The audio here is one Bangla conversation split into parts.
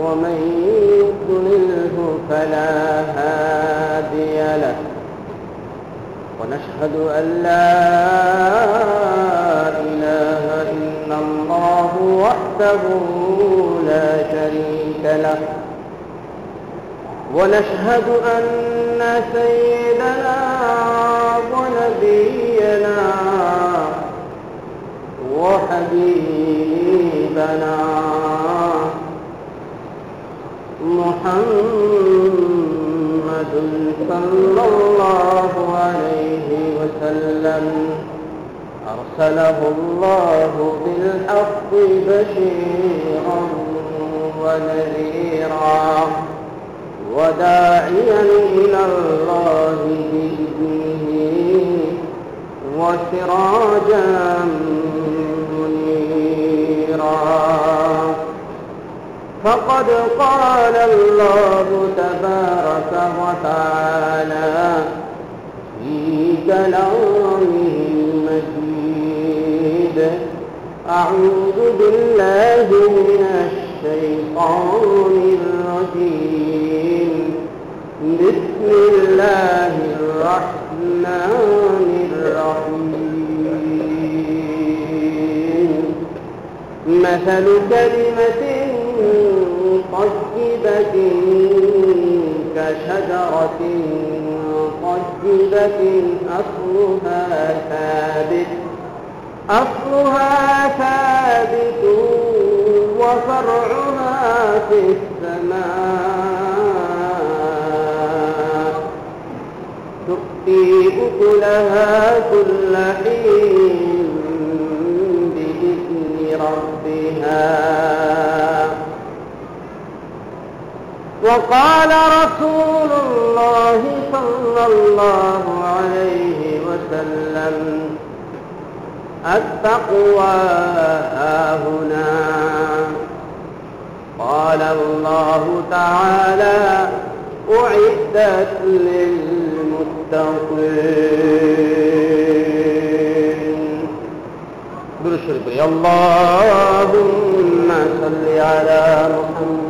ومن يضلله فلا هادي له. ونشهد أن لا إله إلا الله وحده لا شريك له. ونشهد أن سيدنا ونبينا وحبيبنا محمد صلى الله عليه وسلم. أرسله الله بالحق بشيرا ونذيرا وداعيا إلى الله بإذنه وسراجا فقد قال الله تبارك وتعالى في كلامه المجيد أعوذ بالله من الشيطان الرجيم. بسم الله الرحمن الرحيم. مثل كلمة طيبة كشجرة طيبة أصلها ثابت أصلها ثابت وفرعها في السماء. تؤتي أكلها كل حين بإذن ربها. وقال رسول الله صلى الله عليه وسلم التقوى هنا قال الله تعالى أعدت للمتقين. يا اللهم صل على محمد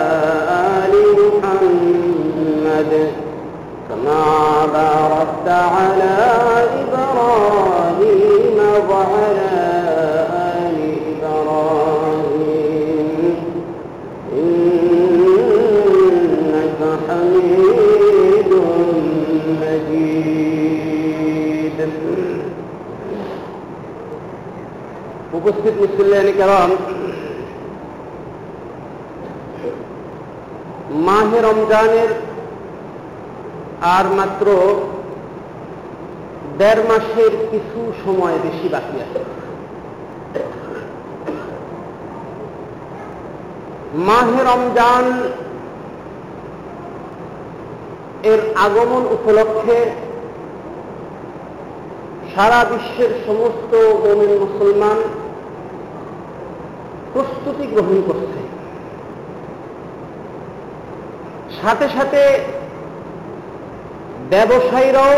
محمد كما باركت على إبراهيم وعلى آل إبراهيم إنك حميد مجيد উপস্থিত মুসল্লানি কারণ মাহে রমজানের আর মাত্র দেড় মাসের কিছু সময় বেশি বাকি আছে। মাহে রমজান এর আগমন উপলক্ষে সারা বিশ্বের সমস্ত মোমিন মুসলমান প্রস্তুতি গ্রহণ করছে। সাথে সাথে ব্যবসায়ীরাও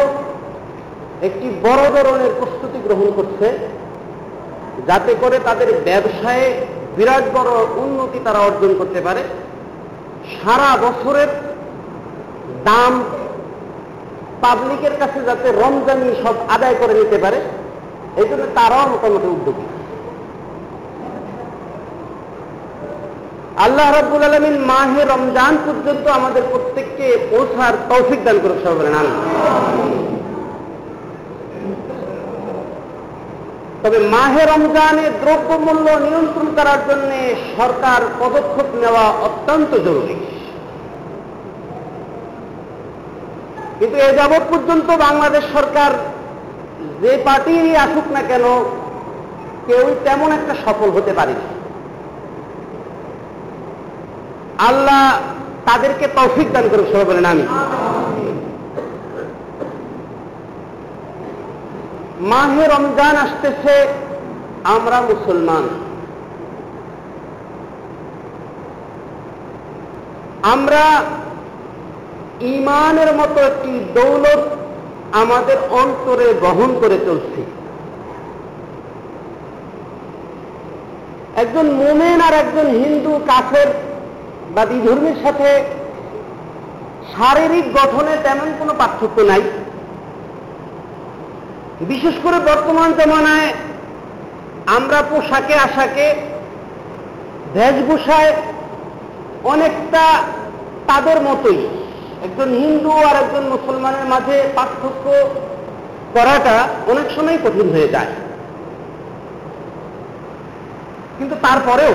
একটি বড় ধরনের প্রস্তুতি গ্রহণ করছে, যাতে করে তাদের ব্যবসায়ে বিরাট বড় উন্নতি তারা অর্জন করতে পারে। সারা বছরের দাম পাবলিকের কাছে যাতে রমজানি সব আদায় করে নিতে পারে, এই জন্য তারাও মোটামুটি উদ্যোগী। আল্লাহ রাব্বুল আলমিন মাহে রমজান পর্যন্ত আমাদের প্রত্যেককে পৌঁছার তৌফিক দান করে সবাই বলেন তবে মাহে রমজানে দ্রব্যমূল্য নিয়ন্ত্রণ করার জন্য সরকার পদক্ষেপ নেওয়া অত্যন্ত জরুরি। কিন্তু এ যাবৎ পর্যন্ত বাংলাদেশ সরকার যে পার্টিরই আসুক না কেন কেউ তেমন একটা সফল হতে পারেনি। আল্লাহ তাদেরকে তৌফিক দান করে সবাই বলেন আমি মাহে রমজান আসতেছে, আমরা মুসলমান। আমরা ইমানের মতো একটি দৌলত আমাদের অন্তরে বহন করে চলছি। একজন মোমেন আর একজন হিন্দু কাফের বা বিধর্মীর সাথে শারীরিক গঠনে তেমন কোনো পার্থক্য নাই। বিশেষ করে বর্তমান জমানায় আমরা পোশাকে, আশাকে, বেশভূষায় অনেকটা তাদের মতোই। একজন হিন্দু আর একজন মুসলমানের মাঝে পার্থক্য করাটা অনেক সময় কঠিন হয়ে যায়। কিন্তু তারপরেও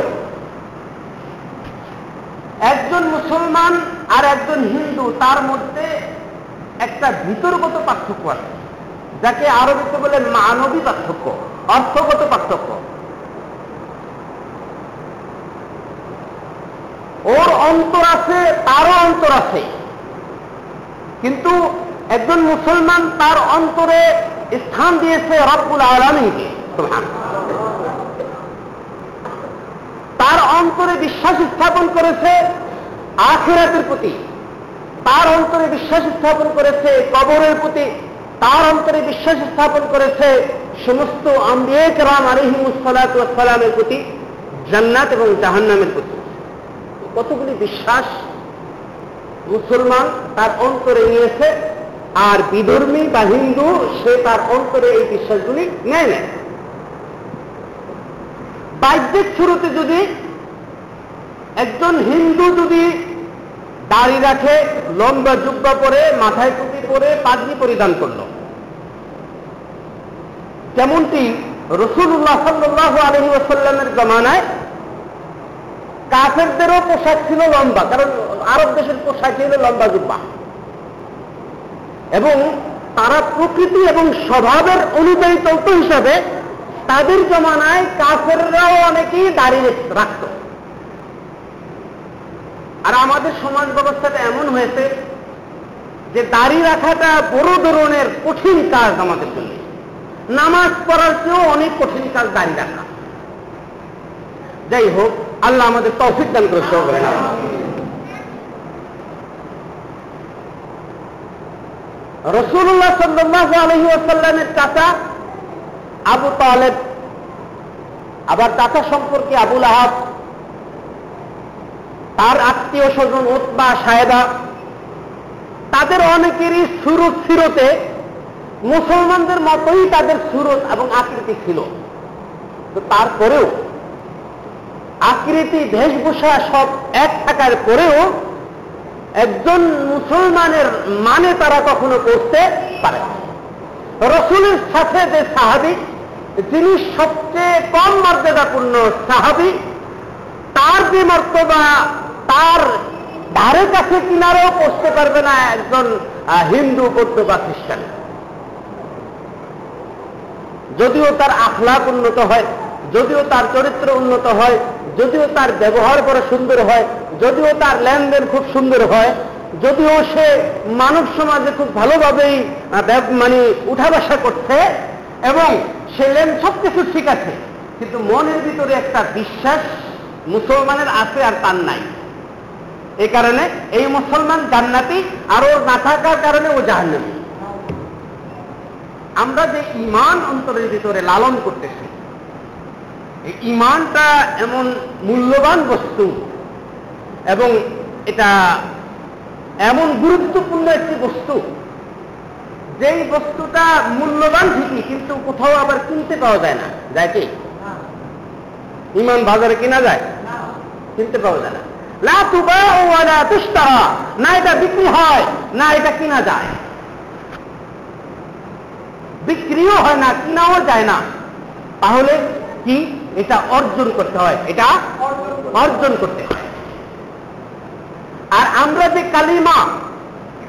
একজন মুসলমান আর একজন হিন্দু, তার মধ্যে একটা ভিতরগত পার্থক্য আছে। যাকে আরবিতে বলে মানবী পার্থক্য, অর্থগত পার্থক্য। ওর অন্তর আছে, তারও অন্তর আছে। কিন্তু একজন মুসলমান তার অন্তরে স্থান দিয়েছে রব্বুল আলমীকে তার অন্তরে বিশ্বাস স্থাপন করেছে আখেরাতের প্রতি। তার অন্তরে বিশ্বাস স্থাপন করেছে কবরের প্রতি। তার অন্তরে বিশ্বাস স্থাপন করেছে সমস্ত আম্বিয়েক রাম আলহিমুসালামের প্রতি, জান্নাত এবং জাহান্নামের প্রতি। কতগুলি বিশ্বাস মুসলমান তার অন্তরে নিয়েছে আর বিধর্মী বা হিন্দু সে তার অন্তরে এই বিশ্বাসগুলি নেয় নেয় বাহ্যিক শুরুতে যদি একজন হিন্দু যদি দাড়ি রাখে, লম্বা জুব্বা পরে, মাথায় টুপি পরে, পাগড়ি পরিধান করল। যেমনটি রসুল্লাহ সাল্লাহ আলহি ওসাল্লামের জমানায় কাফেরদেরও পোশাক ছিল লম্বা, কারণ আরব দেশের পোশাক ছিল লম্বা জুব্বা। এবং তারা প্রকৃতি এবং স্বভাবের অনুযায়ী চলত হিসাবে তাদের জমানায় কাফেররাও অনেকেই দাঁড়িয়ে রাখত। আর আমাদের সমাজ ব্যবস্থাটা এমন হয়েছে যে দাড়ি রাখাটা বড় ধরনের কঠিন কাজ আমাদের জন্য। নামাজ পড়ার চেয়েও অনেক কঠিন কাজ দাড়ি রাখা। যাই হোক, আল্লাহ আমাদের তৌফিক দান করে সহ করেন রসুল্লাহ সাল্লাহ আলহি আসাল্লামের চাচা আবু তালেব, আবার চাচা সম্পর্কে আবুল আহাব তার আত্মীয় স্বজন ওতবা সাহেবা তাদের অনেকেরই সুরত ফিরতে মুসলমানদের মতোই তাদের সুরত এবং আকৃতি ছিল। তো তারপরেও আকৃতি বেশভূষা সব এক থাকার পরেও একজন মুসলমানের মানে তারা কখনো করতে পারে রসুলের সাথে যে সাহাবি যিনি সবচেয়ে কম মর্যাদাপূর্ণ সাহাবি, তার যে মর্তবা তার ধারে কাছে কিনারেও পৌঁছতে পারবে না একজন হিন্দু বৌদ্ধ বা খ্রিস্টান। যদিও তার আখলাক উন্নত হয়, যদিও তার চরিত্র উন্নত হয়, যদিও তার ব্যবহার করা সুন্দর হয়, যদিও তার লেনদেন খুব সুন্দর হয়, যদিও সে মানব সমাজে খুব ভালোভাবেই মানে উঠা বসা করছে এবং সে লেন সবকিছু ঠিক আছে, কিন্তু মনের ভিতরে একটা বিশ্বাস মুসলমানের আছে আর তার নাই। এই কারণে এই মুসলমান জান্নাতি আর না থাকার কারণে ও জাহান্নামি। আমরা যে ইমান অন্তরের ভিতরে লালন করতেছি, এই ইমানটা এমন মূল্যবান বস্তু এবং এটা এমন গুরুত্বপূর্ণ একটি বস্তু যেই বস্তুটা মূল্যবান ঠিকই কিন্তু কোথাও আবার কিনতে পাওয়া যায় না। যায় কি? ইমান বাজারে কিনা যায়? কিনতে পাওয়া যায় না। লা তুবা ওয়ালা তুস্তারা না এটা বিক্রি হয় না এটা কিনা যায়। বিক্রিও হয় না কিনাও যায় না। তাহলে কি? এটা অর্জন করতে হয়। এটা অর্জন করতে হয়। আর আমরা যে কালিমা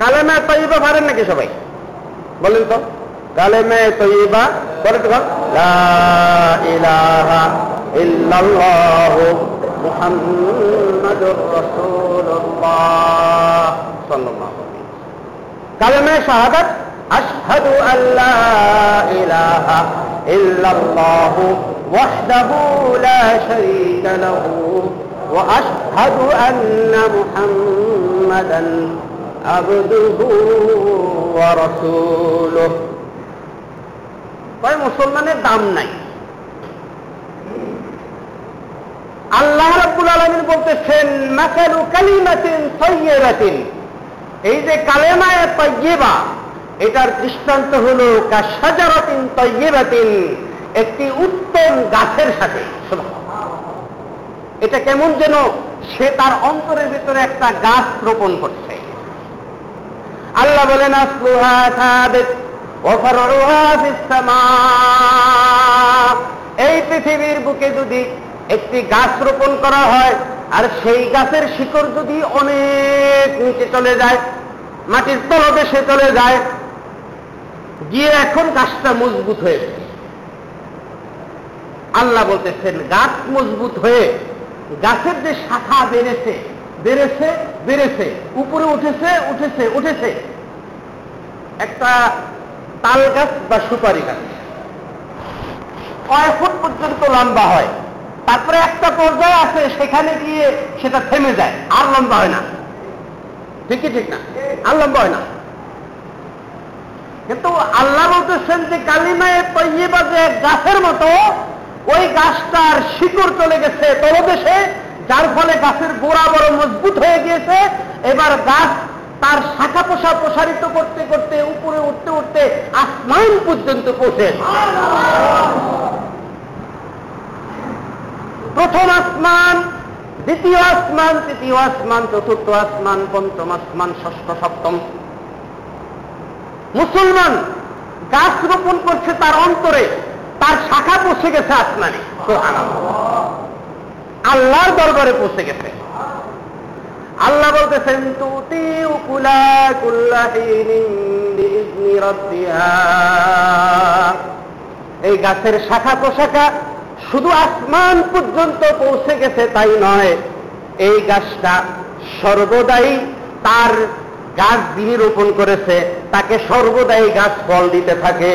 কালেমা তৈবা পারেন নাকি সবাই? বলেন তো। কালেমে তৈবা করে তো কালেমে শাহাদাত, আশহাদু আল্লাহ ইলাহা ইল্লাল্লাহু ওয়াহদাহু লা শারীকা লাহু ওয়া আশহাদু আন্না মুহাম্মাদান আবদুহু ওয়া কয়, মুসলমানের দাম নাই। আল্লাহ রাব্বুল আলামিন বলতেছেন, মাসালু কালিমাতিন তাইয়্যিবাতিন। এই যে কালেমায়ে তাইয়্যিবা, এটার দৃষ্টান্ত হলো, কাশাজারাতিন তাইয়্যিবাতিন। একটি উত্তম গাছের সাথে। এটা কেমন যেন সে তার অন্তরের ভিতরে একটা গাছ রোপণ করছে। আল্লাহ বলেন এই পৃথিবীর বুকে যদি একটি গাছ রোপণ করা হয়, আর সেই গাছের শিকড় যদি অনেক নিচে চলে যায়, মাটির তলদেশে চলে যায়, গিয়ে এখন গাছটা মজবুত হয়েছে আল্লাহ বলতেছেন, গাছ মজবুত হয়ে, গাছের যে শাখা বেড়েছে বেড়েছে বেড়েছে, উপরে উঠেছে উঠেছে উঠেছে। একটা তাল গাছ বা সুপারি গাছ। কয় ফুট পর্যন্ত লম্বা হয়? তারপরে একটা পর্যায়ে আছে, সেখানে গিয়ে সেটা থেমে যায়। আর লম্বা হয় না। ঠিকই ঠিক না? আর লম্বা হয় না। কিন্তু আল্লাহ বলতেছেন যে কালিমায় তৈবা যে গাছের মতো, ওই গাছটার শিকড় চলে গেছে তলদেশে যার ফলে গাছের গোড়া বড় মজবুত হয়ে গিয়েছে। এবার গাছ তার শাখা পোষা প্রসারিত করতে করতে, উপরে উঠতে উঠতে আসমান পর্যন্ত পৌঁছে প্রথম আসমান, দ্বিতীয় আসমান, তৃতীয় আসমান, চতুর্থ আসমান, পঞ্চম আসমান, ষষ্ঠ, সপ্তম। মুসলমান গাছ রোপণ করছে তার অন্তরে, তার শাখা পৌঁছে গেছে আসমানে। আল্লাহর দরবারে পৌঁছে গেছে। আল্লাহ বলতেছেন তুতি উকুলা এই গাছের শাখা পোশাখা শুধু আসমান পর্যন্ত পৌঁছে গেছে, তাই নয়, এই গাছটা সর্বদাই তার গাছ যিনি রোপণ করেছে, তাকে সর্বদাই গাছ ফল দিতে থাকে।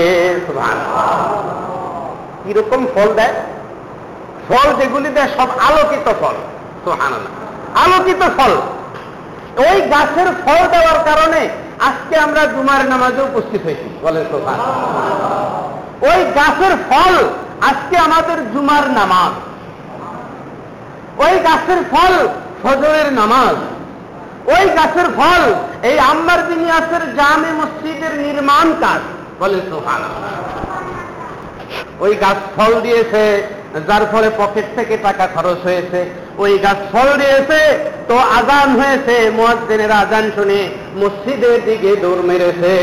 কীরকম ফল দেয়? ফল যেগুলি দেয় সব আলোকিত ফল। সোহান আলোকিত ফল। ওই গাছের ফল দেওয়ার কারণে আজকে আমরা জুমার নামাজে উপস্থিত হয়েছি। বলেন সোহান ওই গাছের ফল আজকে আমাদের জুমার নামাজ। ওই গাছের ফল ফজরের নামাজ। ওই গাছের ফল এই আম্বার বিনিয়াসের জামে মসজিদের নির্মাণ কাজ। বলে সোহান ওই গাছ ফল দিয়েছে যার ফলে পকেট থেকে টাকা খরচ হয়েছে। ওই গাছ ফল দিয়েছে, তো আজান হয়েছে। মহাজেনের আজান শুনে মসজিদের দিকে দৌড় মেরেছে।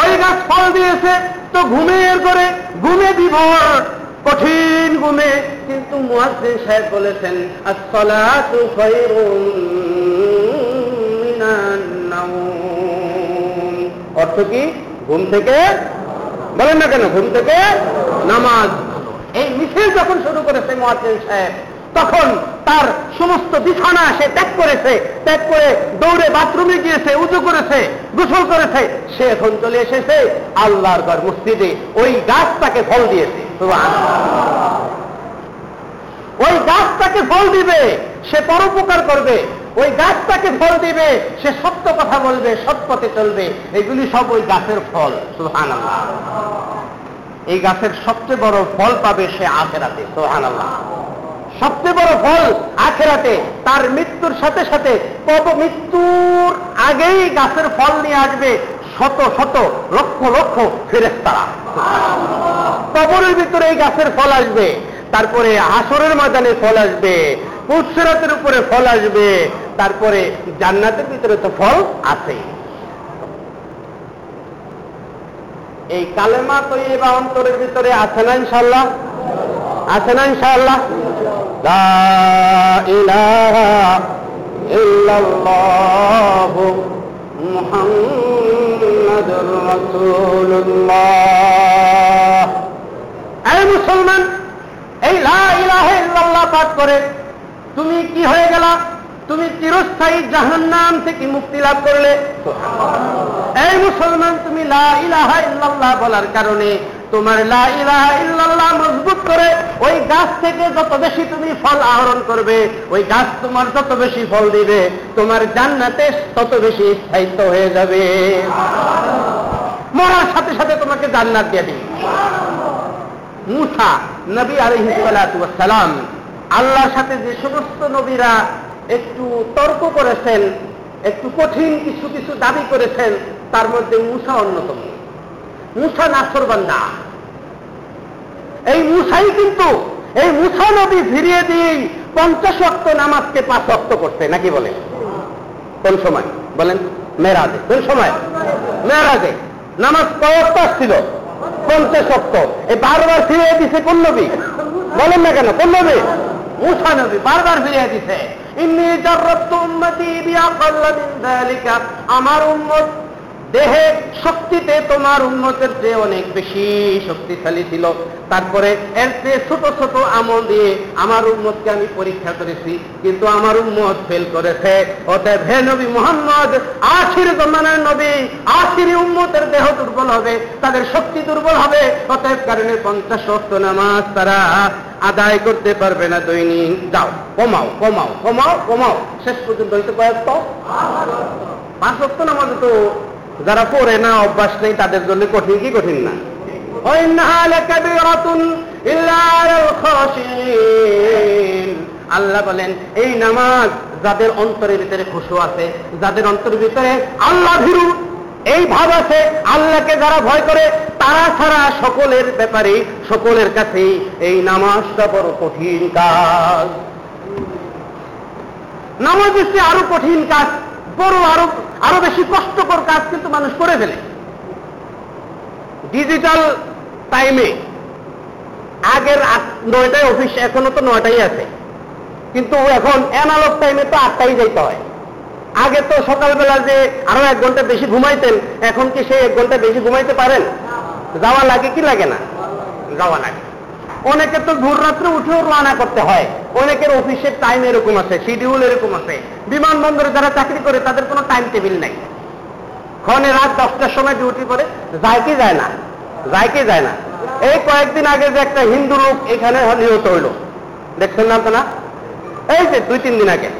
ওই গাছ ফল দিয়েছে, তো ঘুমের করে ঘুমে বিভোর কঠিন ঘুমে। কিন্তু মুয়াজ্জিন সাহেব বলেছেন অর্থ কি? ঘুম থেকে? বলেন না কেন, ঘুম থেকে? নামাজ। এই মিছিল যখন শুরু করেছে মুয়াজ্জিন সাহেব, তখন তার সমস্ত বিছানা সে ত্যাগ করেছে, ত্যাগ করে দৌড়ে বাথরুমে গিয়েছে, উজু করেছে, গোসল করেছে। সে এখন চলে এসেছে আল্লাহর ঘর মসজিদে, ওই গাছ তাকে ফল দিয়েছে। ওই গাছটাকে ফল দিবে, সে পরোপকার করবে। ওই গাছটাকে ফল দিবে, সে সত্য কথা বলবে, সৎ পথে চলবে। এগুলি সব ওই গাছের ফল। সুহান এই গাছের সবচেয়ে বড় ফল পাবে সে আখেরাতে সোহান আল্লাহ সবচেয়ে বড় ফল আখেরাতে, তার মৃত্যুর সাথে সাথে কত মৃত্যুর আগেই গাছের ফল নিয়ে আসবে শত শত লক্ষ লক্ষ ফেরেস্তারা কবরের ভিতরে এই গাছের ফল আসবে, তারপরে আসরের ময়দানে ফল আসবে পুৎসরাতের উপরে ফল আসবে, তারপরে জান্নাতের ভিতরে তো ফল আছে এই কালেমা তো বা অন্তরের ভিতরে আছে না ইনশাল্লাহ আছে না ইনশাল্লাহ মুসলমান, এই লা ইলাহা ইল্লাল্লাহ পাঠ করে তুমি কি হয়ে গেলা? তুমি চিরস্থায়ী জাহান্নাম থেকে মুক্তি লাভ করলে। এই মুসলমান, তুমি লা ইলাহা ইল্লাল্লাহ বলার কারণে তোমার লা ইলাহা ইল্লাল্লাহ মজবুত করে ওই গাছ থেকে যত বেশি তুমি ফল আহরণ করবে, ওই গাছ তোমার যত বেশি ফল দিবে, তোমার জান্নাতে তত বেশি স্থায়িত্ব হয়ে যাবে। মরার সাথে সাথে তোমাকে জান্নাত দিয়ে দিবে মুসা, নবী আলহিসালাম আল্লাহর সাথে যে সমস্ত নবীরা একটু তর্ক করেছেন, একটু কঠিন কিছু কিছু দাবি করেছেন, তার মধ্যে মুসা অন্যতম। মুসা নাসর বান্দা। এই মুসাই কিন্তু, এই মুসা নবী ফিরিয়ে দিয়েই পঞ্চাশ অক্ত নামাজকে পাঁচ অক্ত করছে নাকি বলে কোন সময়? বলেন, মেরাজে। কোন সময়? মেরাজে। নামাজ কয়ক্ত আসছিল? পঞ্চাশ অক্ত এই বারবার ফিরিয়ে দিছে কোন নবী? বলেন না কেন, কোন নবী? মুসা নবী বারবার ফিরিয়ে দিছে। আমার উম্মত, দেহে শক্তিতে তোমার উন্নতের চেয়ে অনেক বেশি শক্তিশালী ছিল। তারপরে এর চেয়ে ছোট ছোট আমল দিয়ে আমার উন্মতকে আমি পরীক্ষা করেছি, কিন্তু আমার উন্মত ফেল করেছে। অতএব হে নবী মোহাম্মদ আশির জমানার নবী আশির উন্মতের দেহ দুর্বল হবে, তাদের শক্তি দুর্বল হবে। অতএব কারণে পঞ্চাশ নামাজ তারা আদায় করতে পারবে না দৈনিক। যাও কমাও কমাও কমাও কমাও। শেষ পর্যন্ত হয়তো কয়েক পাঁচ অক্ট নামাজ তো যারা পড়ে না, অভ্যাস নেই, তাদের জন্য কঠিন কি কঠিন না? আল্লাহ বলেন, এই নামাজ যাদের অন্তরের ভিতরে খুশু আছে, যাদের অন্তরের ভিতরে আল্লাহ ভীরু এই ভাব আছে, আল্লাহকে যারা ভয় করে, তারা ছাড়া সকলের ব্যাপারে, সকলের কাছে এই নামাজটা বড় কঠিন কাজ। নামাজ হচ্ছে আরও কঠিন কাজ, বড় আরও আরও বেশি কষ্টকর কাজ কিন্তু মানুষ করে ফেলে। ডিজিটাল টাইমে আগের নয়টায় অফিস, এখনও তো নয়টাই আছে। কিন্তু এখন অ্যানালগ টাইমে তো আটটাই যাইতে হয়। আগে তো সকালবেলা যে আরও এক ঘণ্টা বেশি ঘুমাইতেন, এখন কি সে এক ঘণ্টা বেশি ঘুমাইতে পারেন? যাওয়া লাগে কি লাগে না? যাওয়া লাগে। অনেকে তো ভোর রাত্রে উঠেও রানা করতে হয়। অনেকের অফিসের টাইম এরকম আছে শিডিউল এরকম আছে। বিমানবন্দরে যারা চাকরি করে, তাদের কোনো টাইম টেবিল নাই। ক্ষণে রাত দশটার সময় ডিউটি করে, যায় কি যায় না? যায় কি যায় না? এই কয়েকদিন আগে যে একটা হিন্দু লোক এখানে নিহত হইল। দেখছেন না আপনারা? এই যে দুই তিন দিন আগে।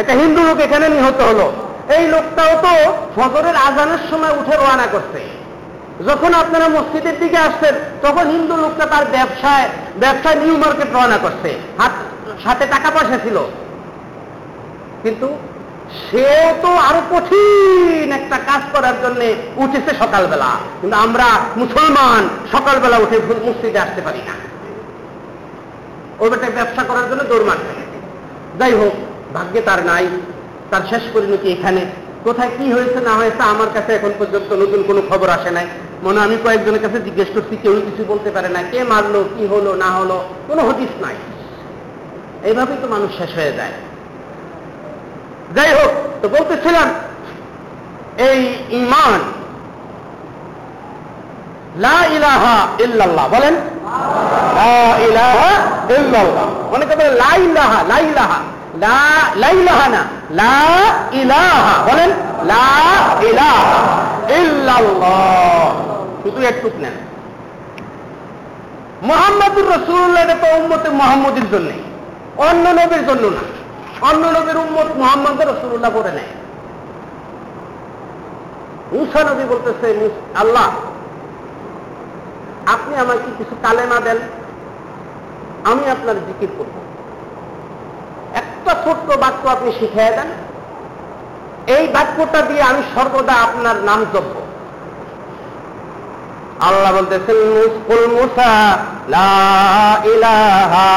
একটা হিন্দু লোক এখানে নিহত হলো। এই লোকটাও তো ফজরের আজানের সময় উঠে রওনা করছে। যখন আপনারা মসজিদের দিকে আসছেন, তখন হিন্দু লোকটা তার ব্যবসায় ব্যবসায় নিউ মার্কেট রওনা করছে। হাত, সাথে টাকা পয়সা ছিল। কিন্তু সেও তো আরও কঠিন একটা কাজ করার জন্য উঠেছে সকালবেলা। কিন্তু আমরা মুসলমান, সকালবেলা উঠে মসজিদে আসতে পারি না। ওইটা ব্যবসা করার জন্য দৌড় মারতে যাই হোক ভাগ্যে তার নাই, তার শেষ পরিণতি এখানে। কোথায় কি হয়েছে, না হয়েছে, আমার কাছে এখন পর্যন্ত নতুন কোনো খবর আসে নাই। মনে আমি কয়েকজনের কাছে জিজ্ঞেস করছি, কেউ কিছু বলতে পারে না, কে মারলো, কি হলো, না হলো, কোনো হদিস নাই। এইভাবেই তো মানুষ শেষ হয়ে যায়। যাই হোক, তো বলতেছিলাম, এই ইমান ইলাহা ইল্লাল্লাহ, বলেন? ইলাহা ইল্লাল্লাহ। অনেকে বলে লা ইলাহা লা ইলাহা। লা লা ইলাহা না, লা ইলাহা, বলেন, লা ইলাহা ইল্লাল্লাহ। শুধু একটু নেন। মোহাম্মদুর রসুল্লাহ এটা তো উম্মতে মোহাম্মদের জন্য। অন্য নবীর জন্য না। অন্য নবীর উম্মত মোহাম্মদ রসুল্লাহ করে নেয়। মুসা নবী বলতেছে আল্লাহ, আপনি আমাকে কিছু কালেমা দেন? আমি আপনার জিকির করব। ছোট্ট বাক্য আপনি শিখিয়ে দেন। এই বাক্যটা দিয়ে আমি সর্বদা আপনার নাম জপব। আল্লাহ বলতেছেন, মুসকুল মুসা, লা ইলাহা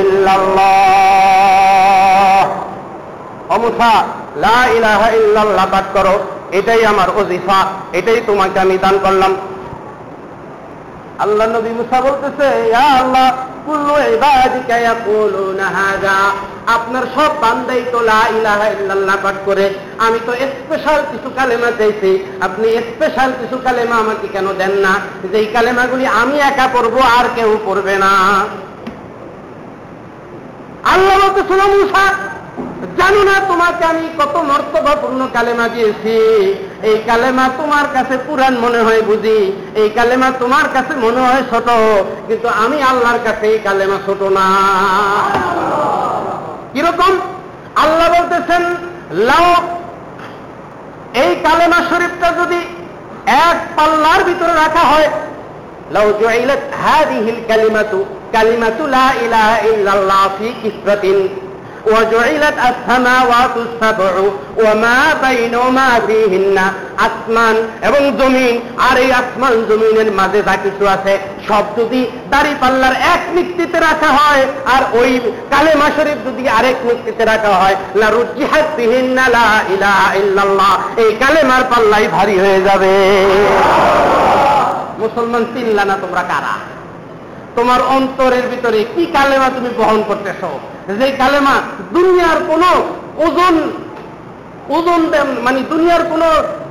ইল্লাল্লাহ। ও পাঠ করো, এটাই আমার ওজিফা, এটাই তোমাকে আমি দান করলাম। আল্লাহ নবী মুসা বলতেছে আল্লাহ, কুল্লু ইবাদিকা আপনার সব বান্দাই তো লা ইলাহা ইল্লাল্লাহ পাঠ করে। আমি তো স্পেশাল কিছু কালেমা চাইছি। আপনি স্পেশাল কিছু কালেমা আমাকে কেন দেন না? যেই কালেমাগুলি আমি একা পড়ব, আর কেউ পড়বে না। আল্লাহ বলতে শোনো মুসা, জানো না তোমাকে আমি কত মর্তবাপূর্ণ কালেমা দিয়েছি। এই কালেমা তোমার কাছে পুরান মনে হয় বুঝি। এই কালেমা তোমার কাছে মনে হয় ছোট, কিন্তু আমি আল্লাহর কাছে এই কালেমা ছোট না। কীরকম আল্লাহ বলতেছেন, লাও, এই কালেমা শরীফটা যদি এক পাল্লার ভিতরে রাখা হয় লাউ জুইলাত হাদিহিল কালিমাতু কালিমাতু লা ইলাহা ইল্লাল্লাহ ফি কিসরাতিন وجعلت السماوات السبع وما بينهما فيهن আসমান এবং জমিন আর এই আসমান জমিনের মাঝে যা কিছু আছে সব যদি দাড়ি পাল্লার এক নিক্তিতে রাখা হয় আর ওই কালেমা শরীফ যদি আরেক নিক্তিতে রাখা হয় লা রুজিহাত বিহিন্না লা ইলাহা ইল্লাল্লাহ এই কালেমার পাল্লাই ভারী হয়ে যাবে মুসলমান চিনলা না তোমরা কারা তোমার অন্তরের ভিতরে কি কালেমা তুমি বহন করতেছ যে কালেমা দুনিয়ার কোন ওজন ওজন মানে দুনিয়ার কোন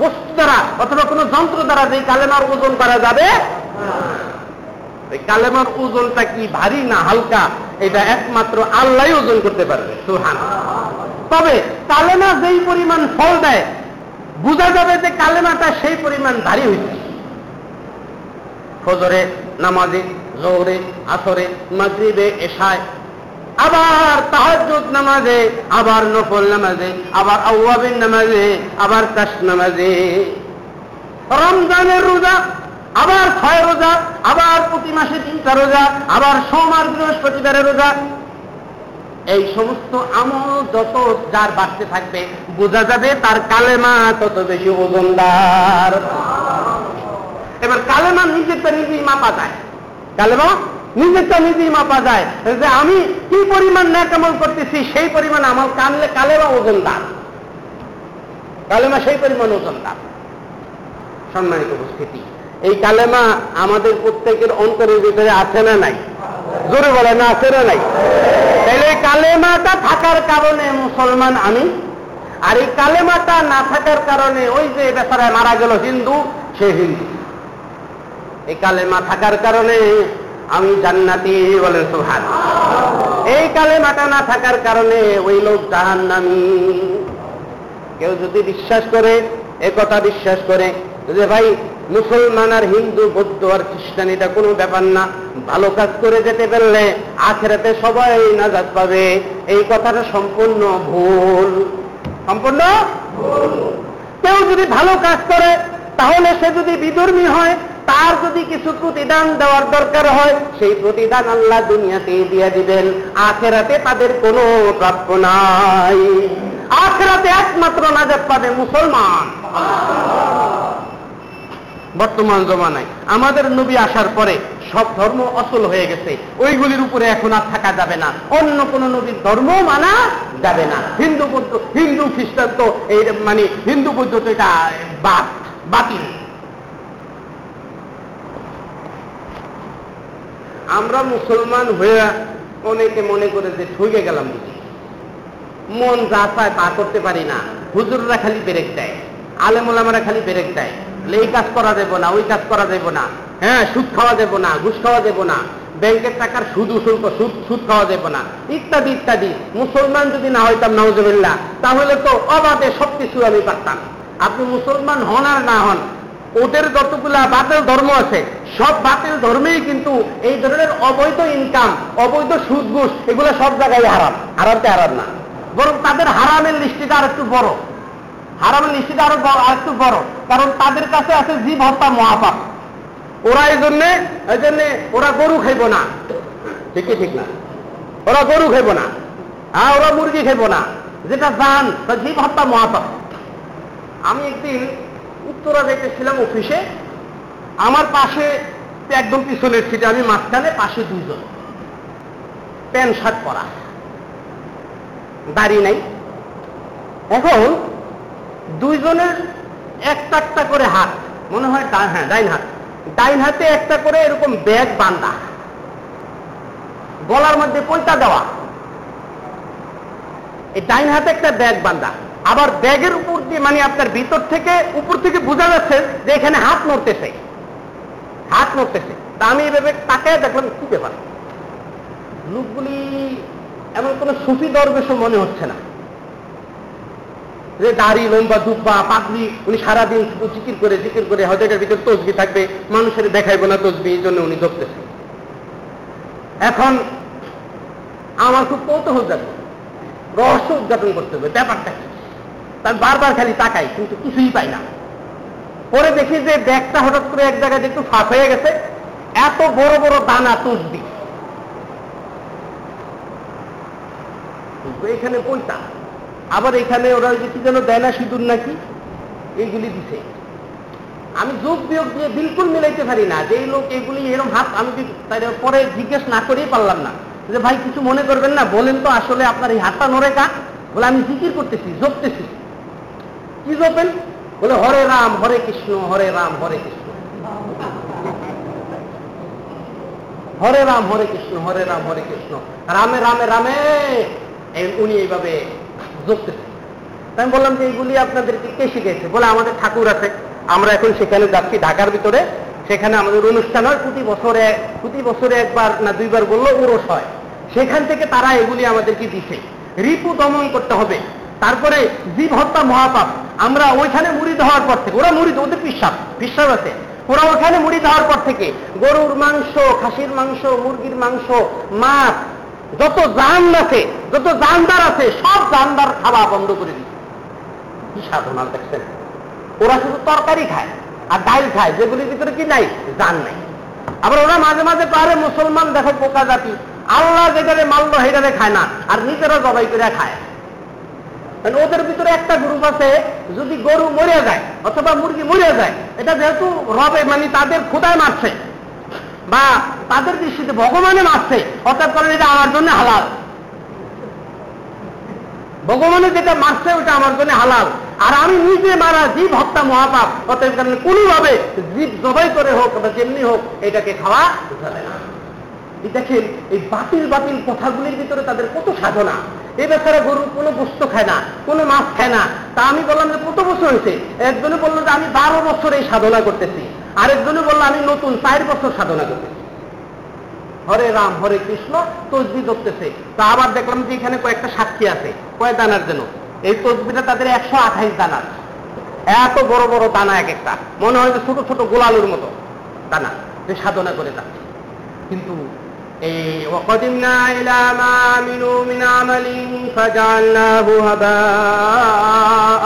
বস্তু দ্বারা অথবা কোন যন্ত্র দ্বারা যে কালেমার ওজন করা যাবে? কালেমার ওজনটা কি ভারী না হালকা? এটা একমাত্র আল্লাহ ওজন করতে পারবে সুহান তবে কালেমা যেই পরিমাণ ফল দেয়, বোঝা যাবে যে কালেমাটা সেই পরিমাণ ভারী হয়েছে ফজরে, নামাজে, জোহরে, আসরে, মাগরিবে, এশায় আবার তাহাজ্জুদ নামাজে, আবার নফল নামাজে, আবার আউয়াবের নামাজে, আবার কাশ নামাজে। রমজানের রোজা, আবার ছয় রোজা, আবার প্রতি মাসে তিনটা রোজা, আবার সোমবার, বৃহস্পতিবারের রোজা। এই সমস্ত আমল যত যার বাড়তে থাকবে, বোঝা যাবে তার কালেমা তত বেশি ওজনদার। এবার কালেমা নিজের নিজেরটা নিজেই মাপা যায়। কালেমা নিজেরটা নিজেই মাপা যায়। যে আমি কি পরিমাণ ন্যাকামল করতেছি, সেই পরিমাণ আমার কানলে কালেমা ওজনদার। কালেমা সেই পরিমাণ ওজনদার। সম্মানিত উপস্থিতি, এই কালেমা আমাদের প্রত্যেকের অন্তরের ভিতরে আছে না নাই? জোরে বলে না আছে না নাই? তাহলে কালেমাটা থাকার কারণে মুসলমান আমি, আর এই কালেমাটা না থাকার কারণে ওই যে বেচারায় মারা গেল হিন্দু, সে হিন্দু। এই কালেমা থাকার কারণে আমি জান্নাতি বলেন সুহান এই কালেমাটা না থাকার কারণে ওই লোক জাহান্নামী। কেউ যদি বিশ্বাস করে, এ কথা বিশ্বাস করে, যে ভাই, মুসলমান আর হিন্দু, বৌদ্ধ আর খ্রিস্টান, এটা কোনো ব্যাপার না। ভালো কাজ করে যেতে পারলে আখেরাতে সবাই নাজাদ পাবে। এই কথাটা সম্পূর্ণ ভুল। সম্পূর্ণ কেউ যদি ভালো কাজ করে, তাহলে সে যদি বিধর্মী হয় তার যদি কিছু প্রতিদান দেওয়ার দরকার হয়, সেই প্রতিদান আল্লাহ দুনিয়াতে দিয়ে দিবেন। আখেরাতে তাদের কোনো প্রাপ্য নাই। আখেরাতে একমাত্র নাজাত পাবে মুসলমান। বর্তমান জমানায় আমাদের নবী আসার পরে সব ধর্ম অচল হয়ে গেছে। ওইগুলির উপরে এখন আর থাকা যাবে না। অন্য কোন নবীর ধর্ম মানা যাবে না। হিন্দু বৌদ্ধ, হিন্দু খ্রিস্টান তো এই মানে হিন্দু বৌদ্ধ তো এটা বাতিল। আমরা মুসলমান হয়ে অনেকে মনে করে যে ঠকে গেলাম মন যা চায় তা করতে পারি না। হুজুররা খালি ব্রেক দেয়, আলেমুলামারা খালি ব্রেক দেয়। এই কাজ করা দেব না, ওই কাজ করা দেব না। হ্যাঁ সুদ খাওয়া দেব না, ঘুষ খাওয়া দেব না। ব্যাংকের টাকার সুদ, শুল্ক, সুদ সুদ খাওয়া দেব না। ইত্যাদি ইত্যাদি। মুসলমান যদি না হইতাম নওজবিল্লা তাহলে তো অবাধে সবকিছু আমি পারতাম। আপনি মুসলমান হন আর না হন ওদের যতগুলা বাতিল ধর্ম আছে, সব বাতিল ধর্মেই কিন্তু এই ধরনের অবৈধ ইনকাম অবৈধ সুদ ঘুষ এগুলো সব জায়গায় হারাম। হারামতে হারাম না। বরং তাদের হারামের লিস্টিটা আর একটু বড়। হারামের লিস্টিটা আর একটু বড়। কারণ তাদের কাছে আছে জীব হত্যা মহাপাপ। ওরা এই জন্যে এই জন্যে ওরা গরু খাইব না। ঠিকই ঠিক না? ওরা গরু খাইব না। হ্যাঁ ওরা মুরগি খাইব না। যেটা জান জীব হত্যা মহাপাপ। আমি একদিন উত্তরা দেখতেছিলাম অফিসে। আমার পাশে একদম পিছনের সিটে আমি মাঝখানে পাশে দুইজন। প্যান্ট শার্ট পরা। দাড়ি নাই। এখন দুইজনের একটা একটা করে হাত, মনে হয় হ্যাঁ ডাইন হাত। ডাইন হাতে একটা করে এরকম ব্যাগ বান্ধা গলার মধ্যে পয়সা দেওয়া। এই ডাইন হাতে একটা ব্যাগ বান্ধা আবার ব্যাগের উপর দিয়ে মানে আপনার ভিতর থেকে উপর থেকে বোঝা যাচ্ছে যে এখানে হাত নড়তেছে। হাত নড়তেছে। তা আমি এভাবে তাকায় দেখলাম, কি ব্যাপার? লোকগুলি এমন কোন সুফি দরবেশও মনে হচ্ছে না। যে দাড়ি, লম্বা দুব্বা পাতলি উনি সারাদিন শুধু জিকির করে জিকির করে হয়তো এটার ভিতরে তসবি থাকবে, মানুষের দেখাইবো না তসবি, এই জন্য উনি ধরতেছেন এখন আমার খুব কৌতূহল যাবে রহস্য উদ্ঘাটন করতে হবে, ব্যাপারটা কি? তার বারবার খালি তাকাই, কিন্তু কিছুই পাই না। পরে দেখি যে ব্যাগটা হঠাৎ করে এক জায়গায় একটু ফাঁস হয়ে গেছে। এত বড় বড় দানা তসবি কিন্তু এখানে পয়সা আবার এখানে ওরা ওই যে কি যেন দেয় না সিঁদুর নাকি, এইগুলি দিছে। আমি যোগ বিয়োগ দিয়ে বিলকুল মিলাইতে পারি না যে লোক এইগুলি এরকম হাত, আমি তাই পরে জিজ্ঞেস না করেই পারলাম না। যে ভাই, কিছু মনে করবেন না, বলেন তো আসলে আপনার এই হাতটা নড়ে কা বলে, আমি জিকির করতেছি, জপতেছি। কি জপেন বলে, হরে রাম, হরে কৃষ্ণ, হরে রাম, হরে কৃষ্ণ। হরে রাম, হরে কৃষ্ণ, হরে রাম, হরে কৃষ্ণ। রামে রামে রামে। উনি এইভাবে তাই আমি বললাম যে, এইগুলি আপনাদেরকে কে শিখেছে বলে, আমাদের ঠাকুর আছে। আমরা এখন সেখানে যাচ্ছি ঢাকার ভিতরে। সেখানে আমাদের অনুষ্ঠান হয়। প্রতি বছরে প্রতি বছরে একবার না দুইবার বলল উরস হয়। সেখান থেকে তারা এগুলি আমাদেরকে দিছে। রিপু দমন করতে হবে। তারপরে জীব হত্যা মহাপাপ। আমরা ওইখানে মুড়ি হওয়ার পর থেকে, ওরা মুড়ি ওদের পিসাব পিসাব আছে। ওরা ওখানে মুড়ি দেওয়ার পর থেকে গরুর মাংস, খাসির মাংস, মুরগির মাংস, মাছ, যত জান আছে, যত জানদার আছে, সব জানদার খাওয়া বন্ধ করে দিচ্ছে কি সাধনা দেখছেন? ওরা শুধু তরকারি খায় আর ডাইল খায়, যেগুলির ভিতরে কি নাই? জান নাই। আবার ওরা মাঝে মাঝে পারে মুসলমান দেখো পোকা জাতি আল্লাহ যেটারে মাল্য হেটারে খায় না, আর নিজেরা জবাই করে খায়। কারণ ওদের ভিতরে একটা গ্রুপ আছে, যদি গরু মরে যায়, অথবা মুরগি মরে যায়, এটা যেহেতু রবে মানে তাদের ক্ষুদায় মারছে, বা তাদের দৃষ্টিতে ভগবানে মারছে, অর্থাৎ করেন এটা আমার জন্য হালাল। ভগবানে যেটা মারছে, ওটা আমার জন্য হালাল। আর আমি নিজে মারা জীব হত্যা মহাপাপ, অতএব কারণে কোনোভাবে জীব জবাই করে হোক, বা যেমনি হোক, এটাকে খাওয়া যাবে না। দেখেন, এই বাতিল বাতিল কথাগুলির ভিতরে তাদের কত সাধনা। এ বেচারা গরু কোনো বস্তু খায় না, কোনো মাছ খায় না। তা আমি বললাম যে কত বছর হয়েছে? একজনে বলল যে আমি বারো বছর এই সাধনা করতেছি। আরেকজনে বলল, আমি নতুন চার বছর সাধনা করতেছি। হরে রাম, হরে কৃষ্ণ, তসবি ধরতেছে। তা আবার দেখলাম যে এখানে কয়েকটা সাক্ষী আছে, কয় দানার জন্য? এই তসবিটা তাদের একশো আঠাইশ দানার। এত বড় বড় দানা এক একটা। মনে হয় যে ছোট ছোট গোলালুর মতো দানা। যে সাধনা করে যাচ্ছে। কিন্তু এই وقدمنا إلى ما عملوا من عمل فجعلناه هباء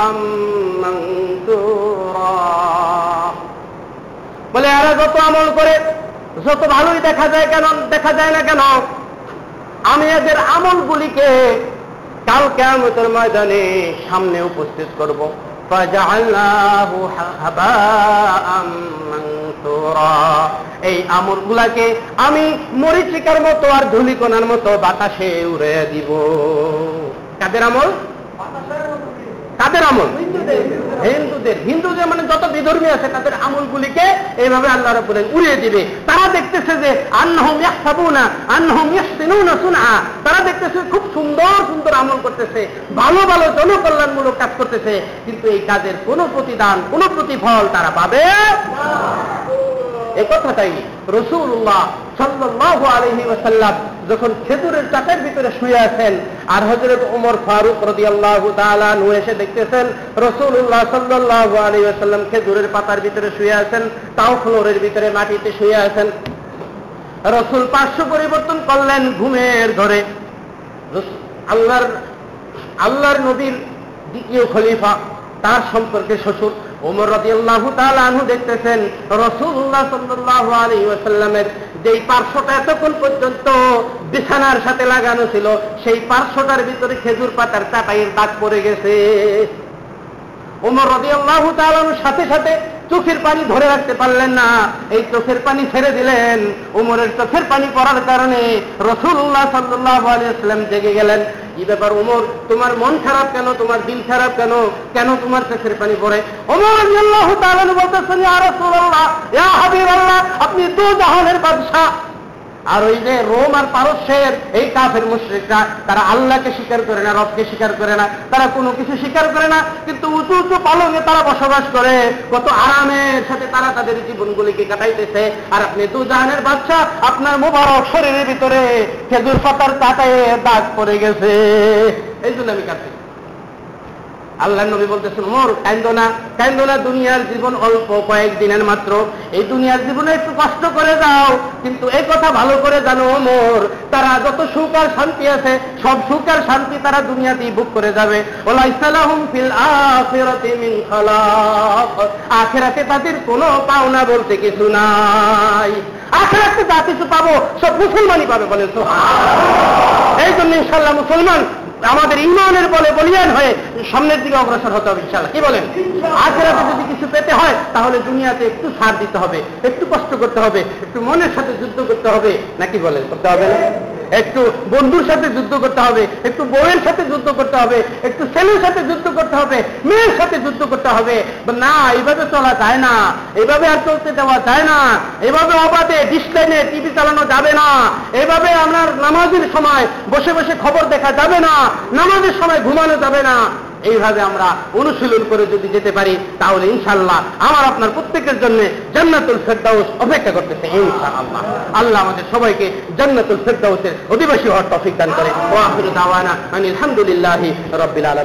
منثورا বলে এরা যত আমল করে যত ভালোই দেখা যায় কেন দেখা যায় না কেন আমি এদের আমলগুলিকে কাল কেমতের ময়দানে সামনে উপস্থিত করব فجعلناه هباء منثورا এই আমলগুলাকে আমি মরিচিকার মতো আর ধুলিকোনার মতো বাতাসে উড়ে দিব। কাদের আমল? কাদের আমল। হিন্দুদের হিন্দুদের মানে যত বিধর্মী আছে, তাদের আমলগুলিকে এইভাবে আল্লাহ রাব্বুল উড়িয়ে দিবে। তারা দেখতেছে যে আন্নহম ইয়াহসাবুনা আন্নহম ইয়াহসিনুনা সুনআ। তারা দেখতেছে খুব সুন্দর সুন্দর আমল করতেছে। ভালো ভালো জনকল্যাণমূলক কাজ করতেছে। কিন্তু এই কাজের কোনো প্রতিদান, কোনো প্রতিফল তারা পাবে এ কথাটাই রসুল্লাহ সাল্লাল্লাহু আলাইহি ওয়াসাল্লাম যখন খেজুরের চাকের ভিতরে শুয়ে আছেন, আর হজরত উমর ফারুক রদি আল্লাহ নু এসে দেখতেছেন রসুল্লাহ সাল্লাহ আলী আসাল্লাম খেজুরের পাতার ভিতরে শুয়ে আছেন, তাও ফ্লোরের ভিতরে মাটিতে শুয়ে আছেন। রসুল পার্শ্ব পরিবর্তন করলেন ঘুমের রসুল- আল্লাহর আল্লাহর নবীর দ্বিতীয় খলিফা, তার সম্পর্কে শ্বশুর ওমর রদি তালু দেখতেছেন রসুল্লাহ সাল্লাহ আলী ওয়াসাল্লামের যেই পার্শ্বটা এতক্ষণ পর্যন্ত বিছানার সাথে লাগানো ছিল, সেই পার্শ্বটার ভিতরে খেজুর পাতার চাটাইয়ের দাগ পড়ে গেছে। ওমর রদি তালুর সাথে সাথে চোখের পানি ধরে রাখতে পারলেন না। এই চোখের পানি ছেড়ে দিলেন। উমরের চোখের পানি পড়ার কারণে রসুল্লাহ সাল্লাহ আলিয়াল্লাম জেগে গেলেন। এই ব্যাপার উমর, তোমার মন খারাপ কেন? তোমার দিল খারাপ কেন? কেন তোমার চোখের পানি পড়ে? ওমর বলতে বলতেছেন আর আপনি তো জাহানের বাদশাহ। আর ওই যে রোম আর পারস্যের এই কাফের মুশ্রিকরা, তারা আল্লাহকে স্বীকার করে না, রবকে স্বীকার করে না, তারা কোনো কিছু স্বীকার করে না, কিন্তু উঁচু উঁচু পালঙে তারা বসবাস করে। কত আরামের সাথে তারা তাদের জীবনগুলিকে কাটাইতেছে। আর আপনি দু জাহানের বাচ্চা আপনার মোবারক শরীরের ভিতরে খেজুর পাতার কাটায় দাগ পড়ে গেছে। এই জন্য আমি কাটছি আল্লাহ নবী বলতেছেন মোর কান্দনা কান্দনা দুনিয়ার জীবন অল্প কয়েকদিনের মাত্র। এই দুনিয়ার জীবনে একটু কষ্ট করে যাও, কিন্তু এই কথা ভালো করে জানো মোর তারা যত সুখ আর শান্তি আছে, সব সুখ আর শান্তি তারা দুনিয়াতেই ভোগ করে যাবে। ওলাইসালাহুম ফিল আখিরাতি মিন খালাক। আখিরাতে তাদের কোনো পাওনা বলতে কিছু নাই। আখিরাতে যা কিছু পাবো, সব মুসলমানই পাবে বলে তো এই জন্য ইনশাল্লাহ মুসলমান আমাদের ইমানের বলে বলিয়ান হয়ে সামনের দিকে অগ্রসর হতে হবে ইনশাল্লাহ কি বলেন? আখেরাতে যদি কিছু পেতে হয়, তাহলে দুনিয়াতে একটু সার দিতে হবে, একটু কষ্ট করতে হবে, একটু মনের সাথে যুদ্ধ করতে হবে। নাকি বলেন? করতে হবে না? একটু বন্ধুর সাথে যুদ্ধ করতে হবে, একটু বউয়ের সাথে যুদ্ধ করতে হবে, একটু ছেলের সাথে যুদ্ধ করতে হবে, মেয়ের সাথে যুদ্ধ করতে হবে। না, এইভাবে চলা যায় না এভাবে আর চলতে দেওয়া যায় না এভাবে অবাধে ডিসপ্লেনে টিভি চালানো যাবে না এভাবে আপনার নামাজের সময় বসে বসে খবর দেখা যাবে না, নামাজের সময় ঘুমানো যাবে না। এইভাবে আমরা অনুশীলন করে যদি যেতে পারি, তাহলে ইনশাল্লাহ আমার আপনার প্রত্যেকের জন্য জান্নাতুল ফেরদাউস অপেক্ষা করতেছে, ইনশাআল্লাহ। আল্লাহ আমাদের সবাইকে জান্নাতুল ফেরদাউসের অধিবাসী হওয়ার তফিক দান করে। আলহামদুলিল্লাহ রব্বিল আলামিন।